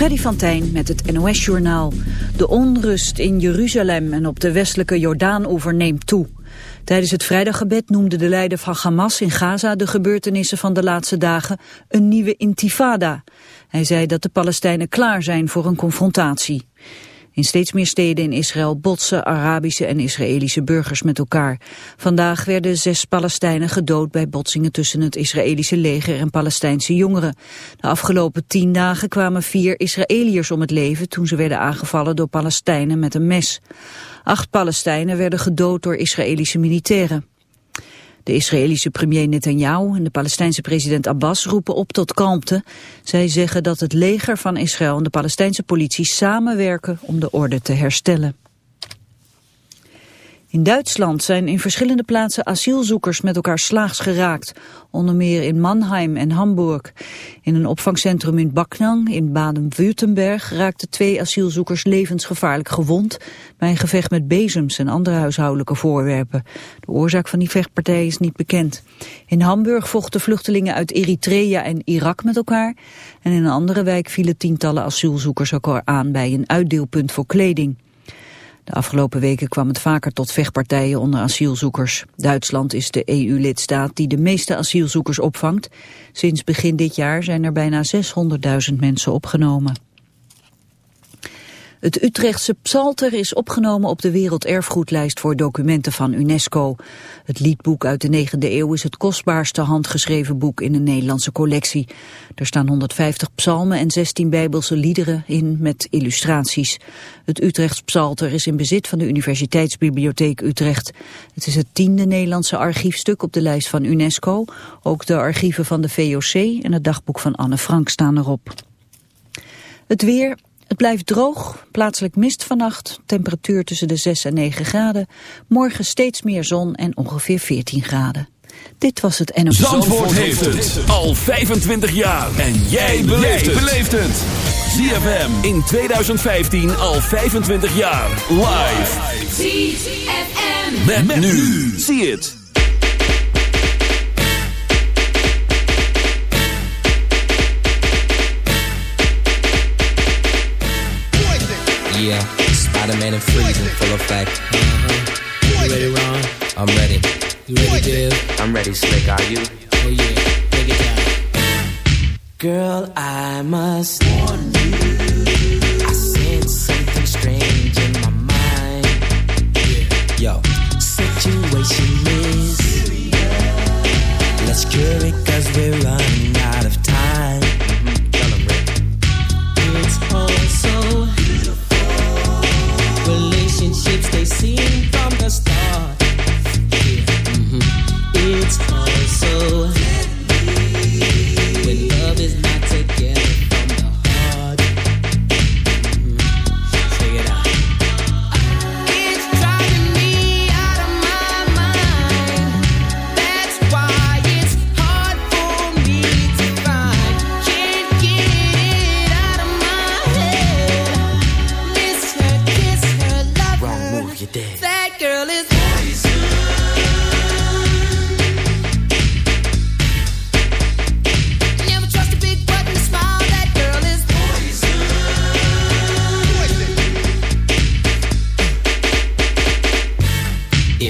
Freddy van Tijn met het NOS-journaal. De onrust in Jeruzalem en op de westelijke Jordaan-oever neemt toe. Tijdens het vrijdaggebed noemde de leider van Hamas in Gaza de gebeurtenissen van de laatste dagen een nieuwe intifada. Hij zei dat de Palestijnen klaar zijn voor een confrontatie. In steeds meer steden in Israël botsen Arabische en Israëlische burgers met elkaar. Vandaag werden zes Palestijnen gedood bij botsingen tussen het Israëlische leger en Palestijnse jongeren. De afgelopen tien dagen kwamen vier Israëliërs om het leven toen ze werden aangevallen door Palestijnen met een mes. Acht Palestijnen werden gedood door Israëlische militairen. De Israëlische premier Netanyahu en de Palestijnse president Abbas roepen op tot kalmte. Zij zeggen dat het leger van Israël en de Palestijnse politie samenwerken om de orde te herstellen. In Duitsland zijn in verschillende plaatsen asielzoekers met elkaar slaags geraakt. Onder meer in Mannheim en Hamburg. In een opvangcentrum in Backnang in Baden-Württemberg raakten twee asielzoekers levensgevaarlijk gewond bij een gevecht met bezems en andere huishoudelijke voorwerpen. De oorzaak van die vechtpartij is niet bekend. In Hamburg vochten vluchtelingen uit Eritrea en Irak met elkaar. En in een andere wijk vielen tientallen asielzoekers elkaar aan bij een uitdeelpunt voor kleding. De afgelopen weken kwam het vaker tot vechtpartijen onder asielzoekers. Duitsland is de EU-lidstaat die de meeste asielzoekers opvangt. Sinds begin dit jaar zijn er bijna 600.000 mensen opgenomen. Het Utrechtse Psalter is opgenomen op de werelderfgoedlijst voor documenten van UNESCO. Het liedboek uit de 9e eeuw is het kostbaarste handgeschreven boek in de Nederlandse collectie. Er staan 150 psalmen en 16 bijbelse liederen in met illustraties. Het Utrechts Psalter is in bezit van de Universiteitsbibliotheek Utrecht. Het is het tiende Nederlandse archiefstuk op de lijst van UNESCO. Ook de archieven van de VOC en het dagboek van Anne Frank staan erop. Het weer, het blijft droog, plaatselijk mist vannacht, temperatuur tussen de 6 en 9 graden. Morgen steeds meer zon en ongeveer 14 graden. Dit was het NOS. Zandvoort, Zandvoort heeft het al 25 jaar. En jij beleeft het. ZFM in 2015 al 25 jaar. Live. ZFM. Met, met nu. Zie het. Yeah, Spider-Man and Freeze in full effect. Uh-huh. You ready, Ron? I'm ready. You ready, Dave? I'm ready, Slick. Are you? Oh yeah, take it down. Girl, I must warn you. I sense something strange in my mind. Yeah. Yo, situation is serious. Let's cure it cause we're running out of time. Relationships they seem from the start. Yeah. Mm-hmm. It's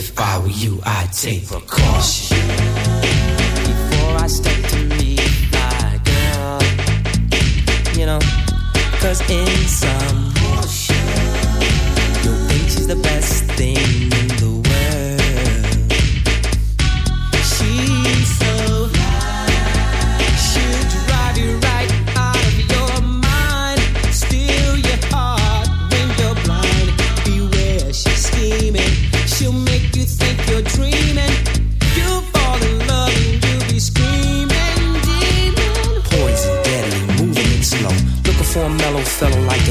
If I were you, I'd take precaution. Before I step to meet my girl. You know, cause in some you'll think she's the best thing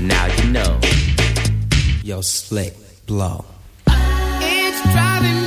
Now you know. Yo, slick, blow. It's driving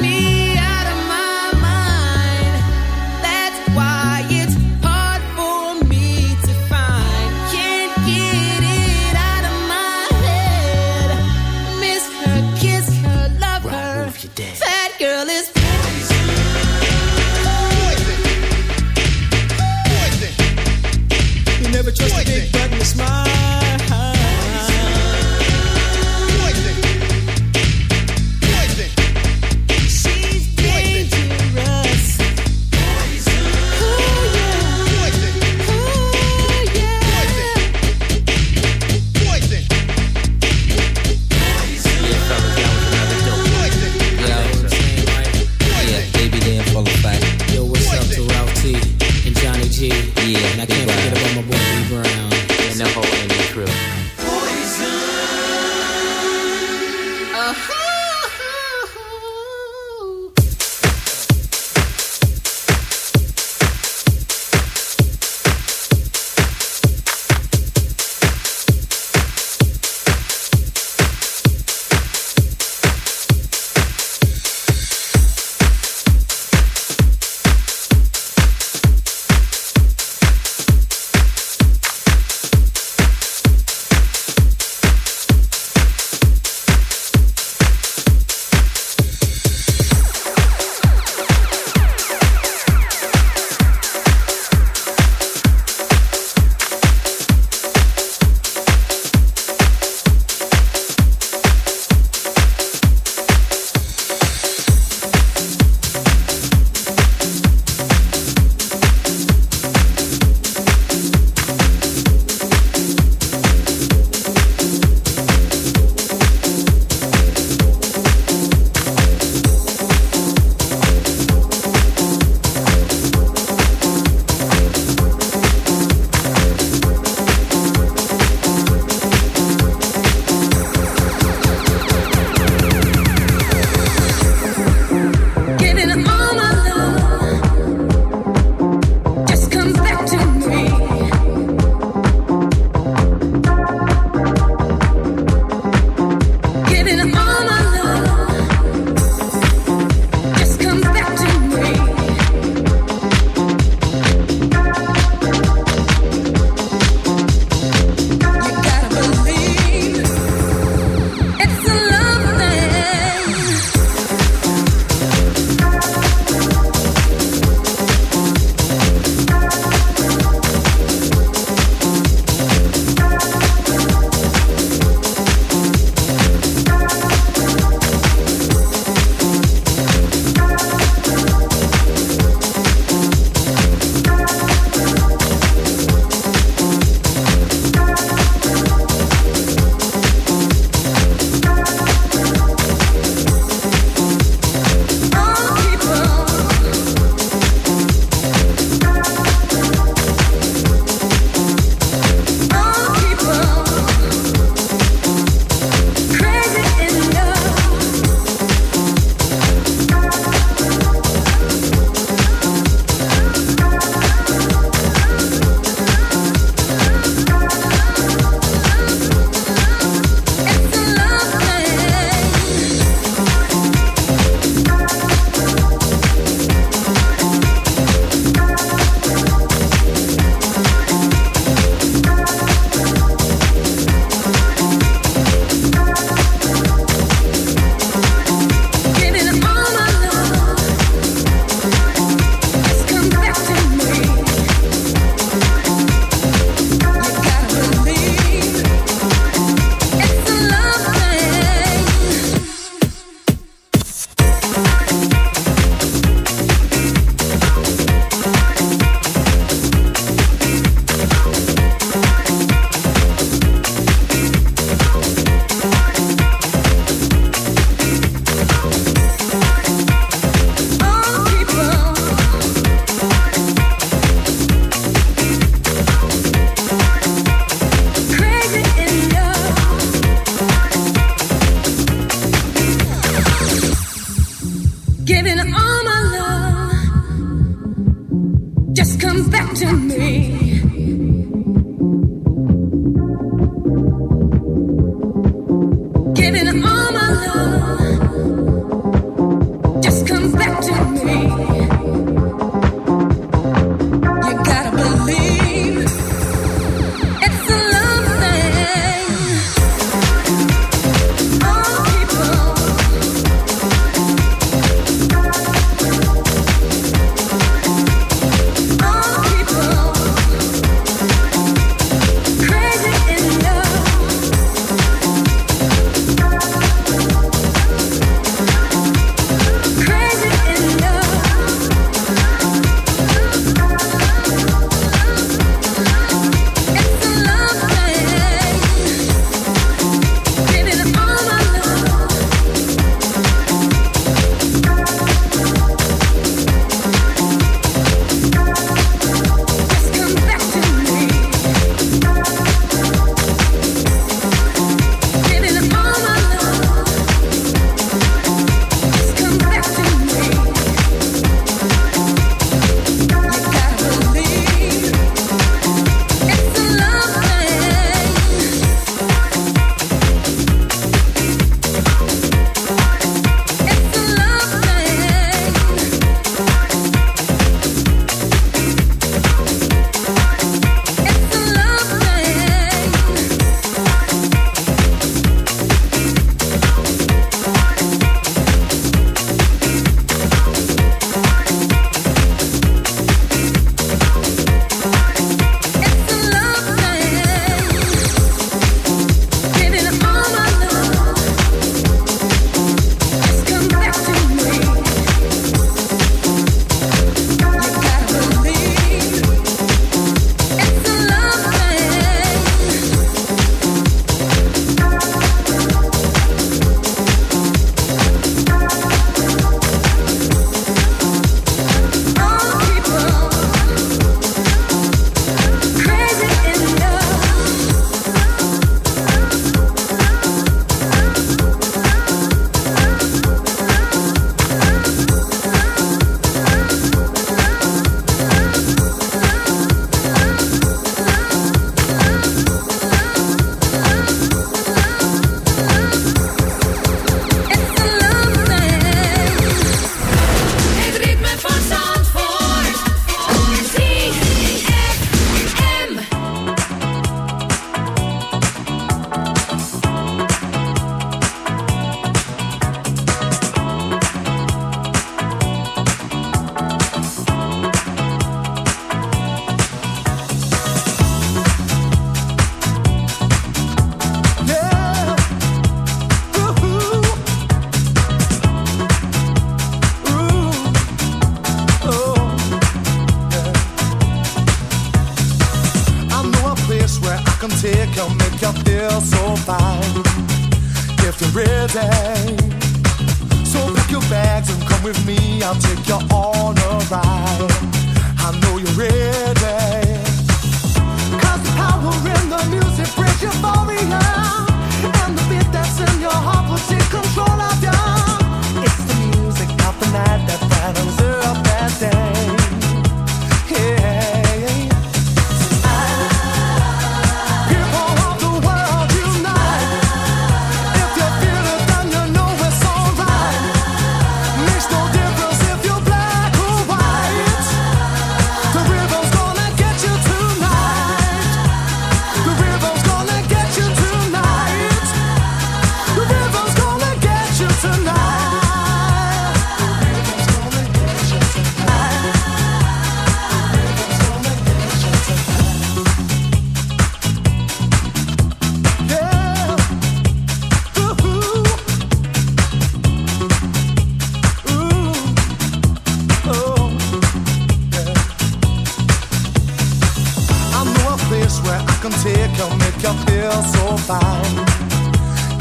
so fine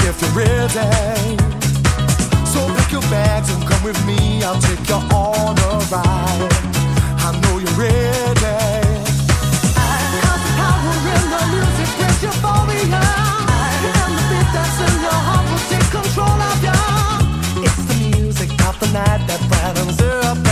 if you're ready. So pick your bags and come with me. I'll take you on a ride. I know you're ready. I the power in the music euphoria, and the beat that's in your heart will take control of you. It's the music of the night that brightens up.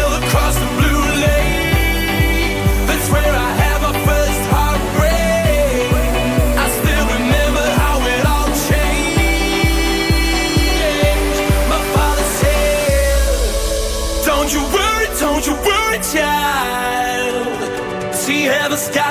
child. She ever sky.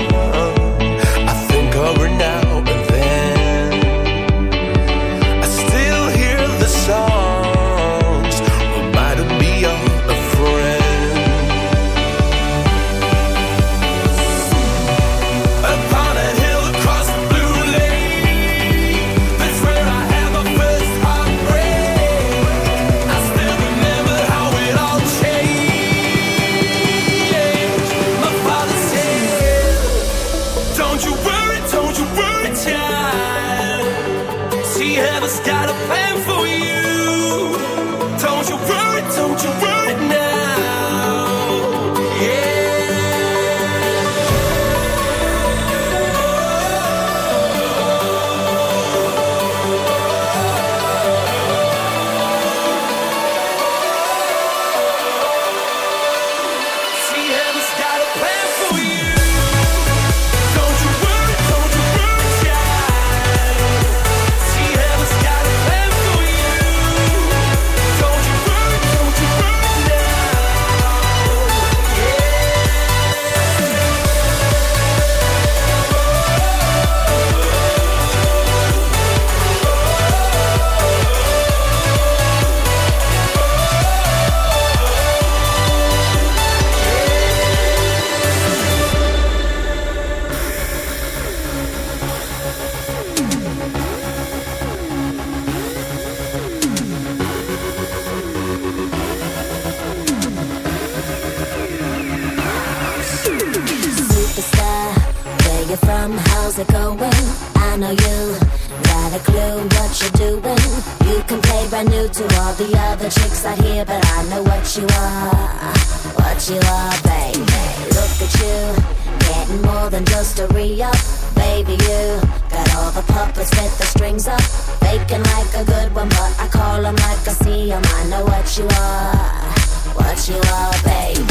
you are, what you are, baby. Look at you, getting more than just a re-up. Baby, you got all the puppets with the strings up. Faking like a good one, but I call them like I see them. I know what you are, what you are, baby.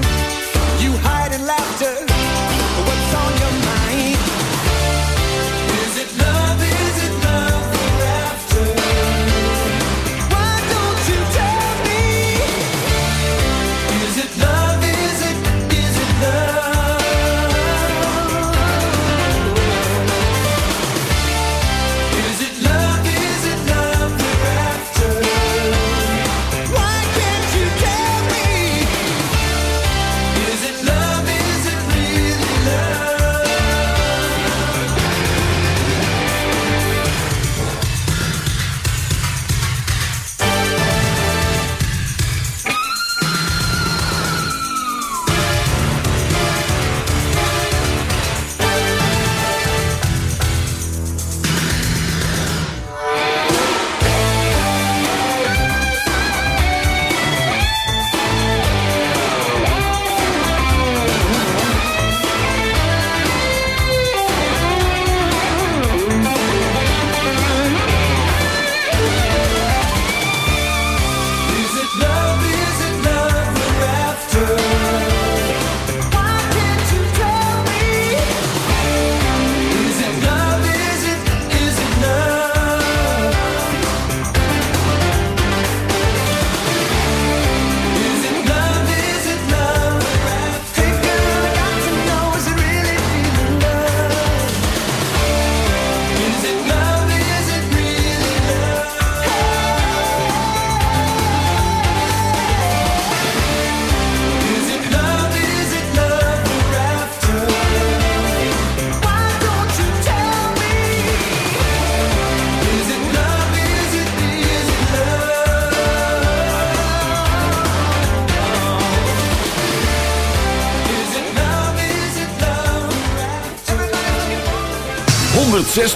laughter.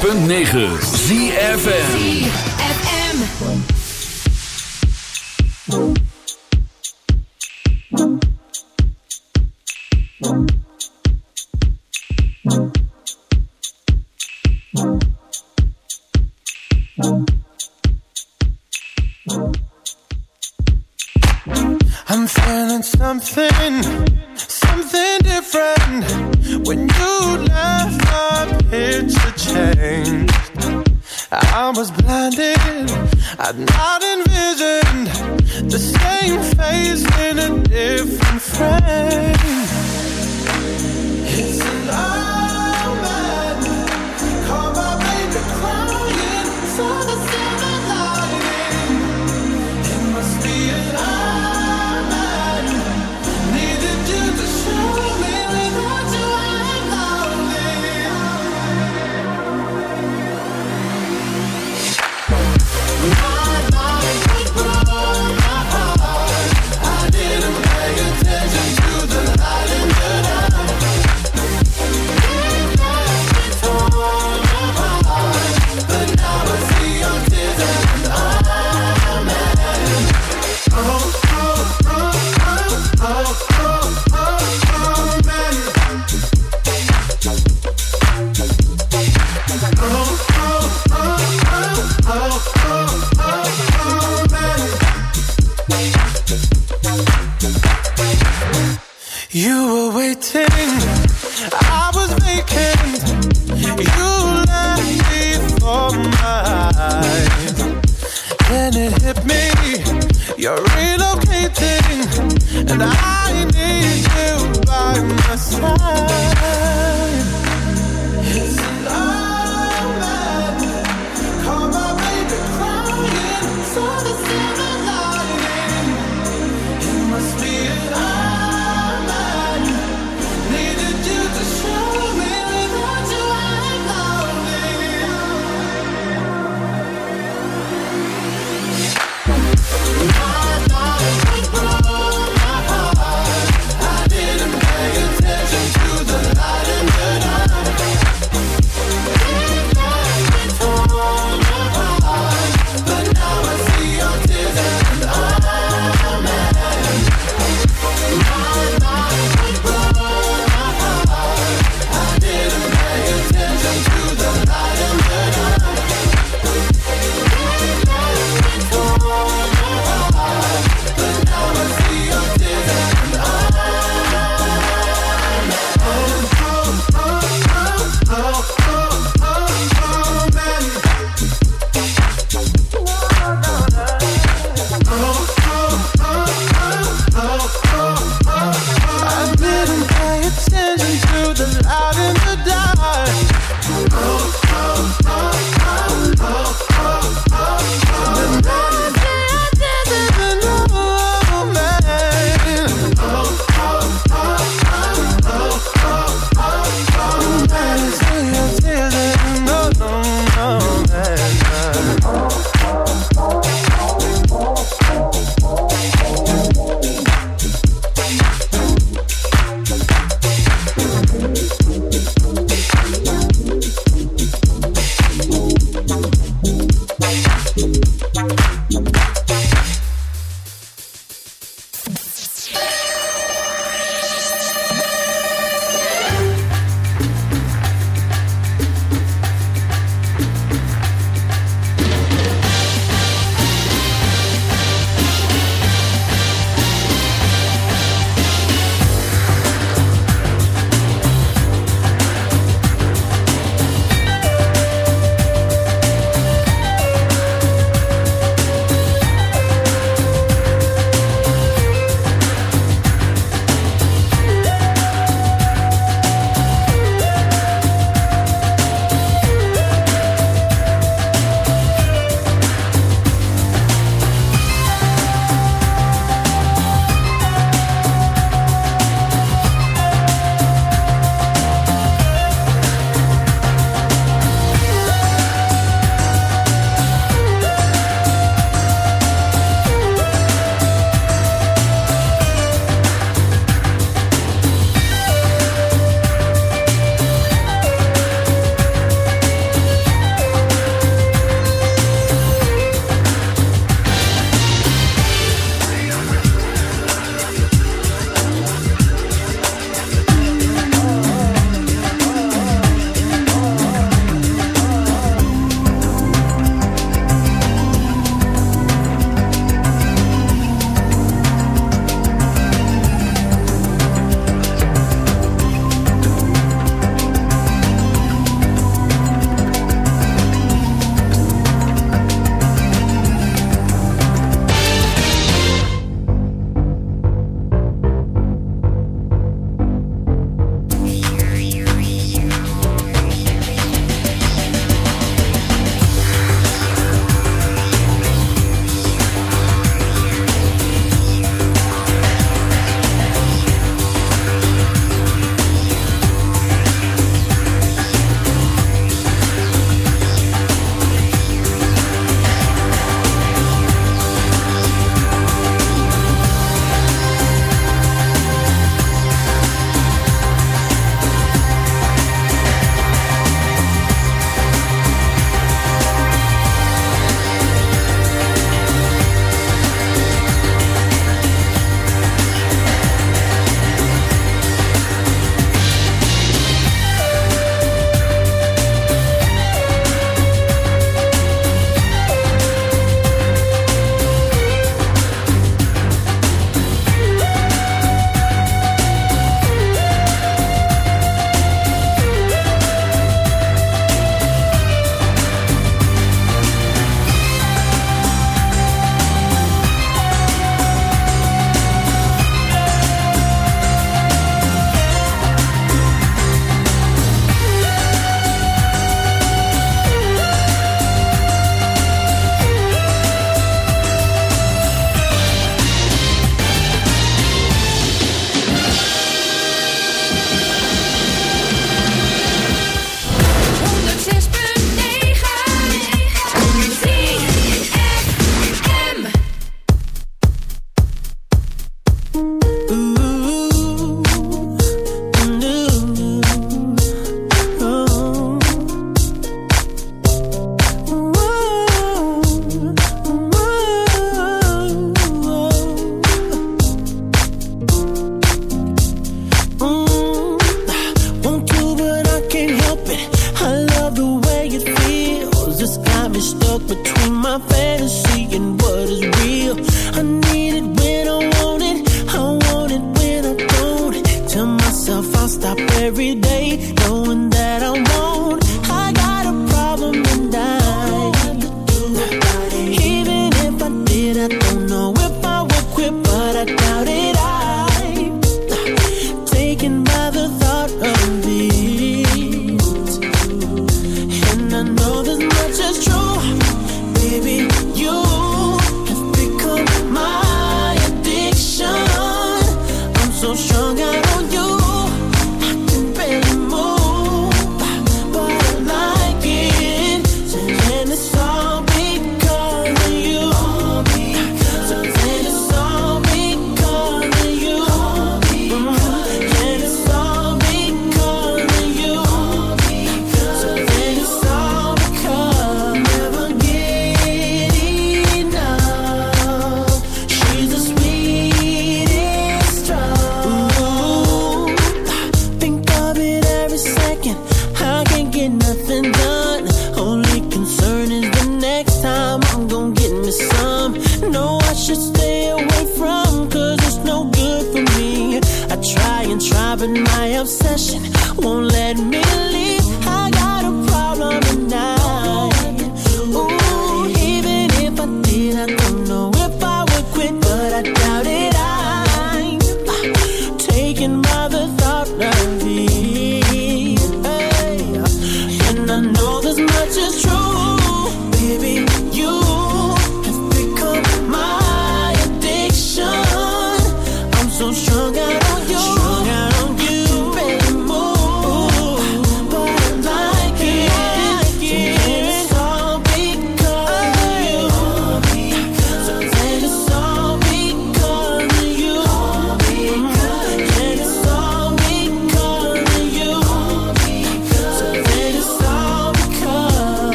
106.9 ZFN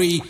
agree.